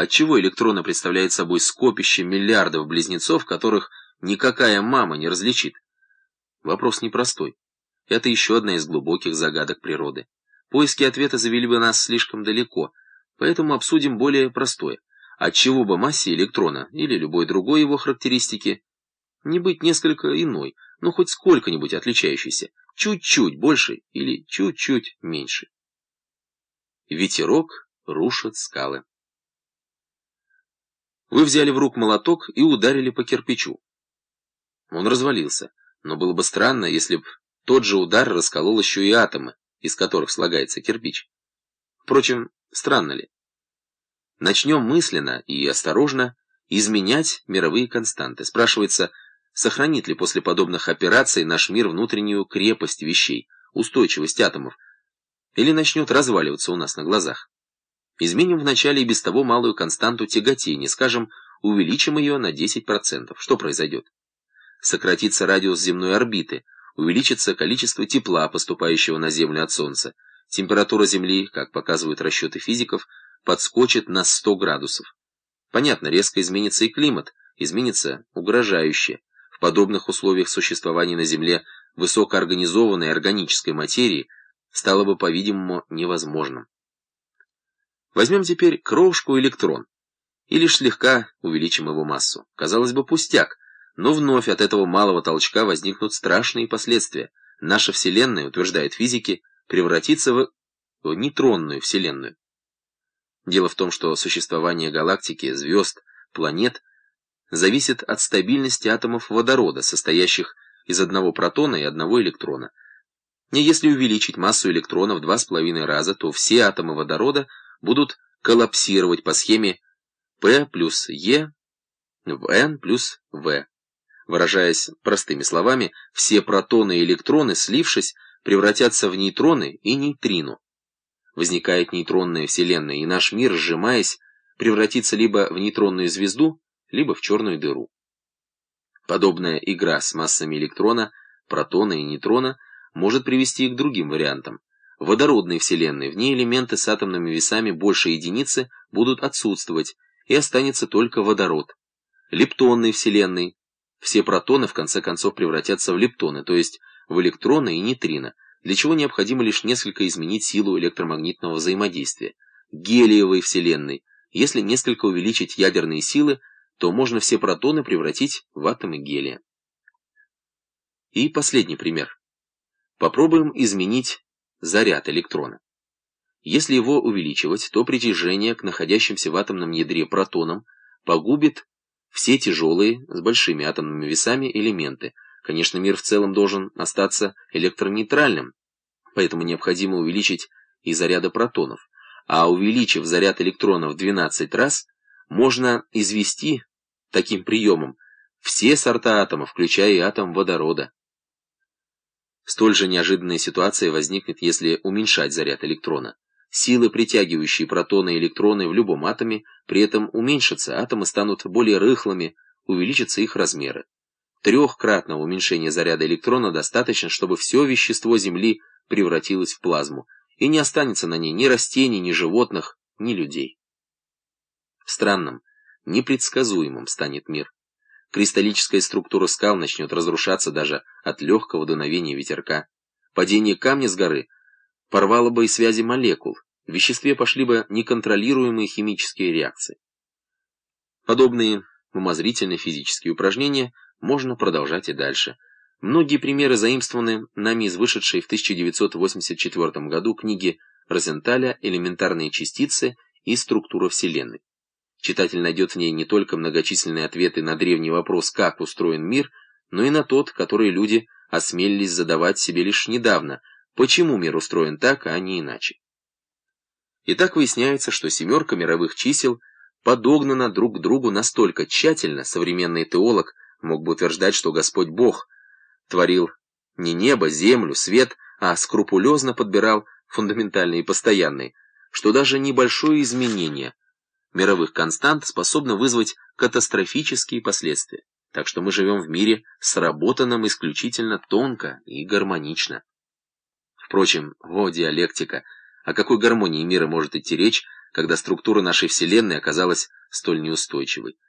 Отчего электроны представляют собой скопище миллиардов близнецов, которых никакая мама не различит? Вопрос непростой. Это еще одна из глубоких загадок природы. Поиски ответа завели бы нас слишком далеко, поэтому обсудим более простое. Отчего бы массе электрона или любой другой его характеристики не быть несколько иной, но хоть сколько-нибудь отличающейся, чуть-чуть больше или чуть-чуть меньше. Ветерок рушит скалы. Вы взяли в рук молоток и ударили по кирпичу. Он развалился, но было бы странно, если б тот же удар расколол еще и атомы, из которых слагается кирпич. Впрочем, странно ли? Начнем мысленно и осторожно изменять мировые константы. Спрашивается, сохранит ли после подобных операций наш мир внутреннюю крепость вещей, устойчивость атомов, или начнет разваливаться у нас на глазах. Изменим вначале и без того малую константу тяготения, скажем, увеличим ее на 10%. Что произойдет? Сократится радиус земной орбиты, увеличится количество тепла, поступающего на Землю от Солнца. Температура Земли, как показывают расчеты физиков, подскочит на 100 градусов. Понятно, резко изменится и климат, изменится угрожающе. В подобных условиях существования на Земле высокоорганизованной органической материи стало бы, по-видимому, невозможным. Возьмем теперь крошку электрон и лишь слегка увеличим его массу. Казалось бы, пустяк, но вновь от этого малого толчка возникнут страшные последствия. Наша Вселенная, утверждают физики, превратится в, нейтронную Вселенную. Дело в том, что существование галактики, звезд, планет зависит от стабильности атомов водорода, состоящих из одного протона и одного электрона. И если увеличить массу электрона в два с половиной раза, то все атомы водорода будут коллапсировать по схеме P плюс E в N плюс V. Выражаясь простыми словами, все протоны и электроны, слившись, превратятся в нейтроны и нейтрино. Возникает нейтронная Вселенная, и наш мир, сжимаясь, превратится либо в нейтронную звезду, либо в черную дыру. Подобная игра с массами электрона, протона и нейтрона может привести к другим вариантам водородной Вселенной, в ней элементы с атомными весами больше единицы будут отсутствовать, и останется только водород. Лептонной Вселенной, все протоны в конце концов превратятся в лептоны, то есть в электроны и нейтрино, для чего необходимо лишь несколько изменить силу электромагнитного взаимодействия. Гелиевой Вселенной, если несколько увеличить ядерные силы, то можно все протоны превратить в атомы гелия. И последний пример. Попробуем изменить заряд электрона. Если его увеличивать, то притяжение к находящимся в атомном ядре протонам погубит все тяжелые, с большими атомными весами элементы. Конечно, мир в целом должен остаться электронейтральным, поэтому необходимо увеличить и заряды протонов. А увеличив заряд электрона в 12 раз, можно извести таким приемом все сорта атомов, включая и атом водорода. Столь же неожиданная ситуация возникнет, если уменьшать заряд электрона. Силы, притягивающие протоны и электроны в любом атоме, при этом уменьшатся, атомы станут более рыхлыми, увеличатся их размеры. Трехкратного уменьшения заряда электрона достаточно, чтобы все вещество Земли превратилось в плазму, и не останется на ней ни растений, ни животных, ни людей. Странным, непредсказуемым станет мир. Кристаллическая структура скал начнет разрушаться даже от легкого дуновения ветерка. Падение камня с горы порвало бы и связи молекул, в веществе пошли бы неконтролируемые химические реакции. Подобные умозрительные физические упражнения можно продолжать и дальше. Многие примеры заимствованы нами из вышедшей в 1984 году книги Розенталя «Элементарные частицы и структура Вселенной». Читатель найдет в ней не только многочисленные ответы на древний вопрос, как устроен мир, но и на тот, который люди осмелились задавать себе лишь недавно, почему мир устроен так, а не иначе. Итак, выясняется, что семерка мировых чисел подогнана друг к другу настолько тщательно, современный теолог мог бы утверждать, что Господь Бог творил не небо, землю, свет, а скрупулезно подбирал фундаментальные и постоянные, что даже небольшое изменение мировых констант способна вызвать катастрофические последствия. Так что мы живем в мире, сработанном исключительно тонко и гармонично. Впрочем, о диалектика, о какой гармонии мира может идти речь, когда структура нашей Вселенной оказалась столь неустойчивой.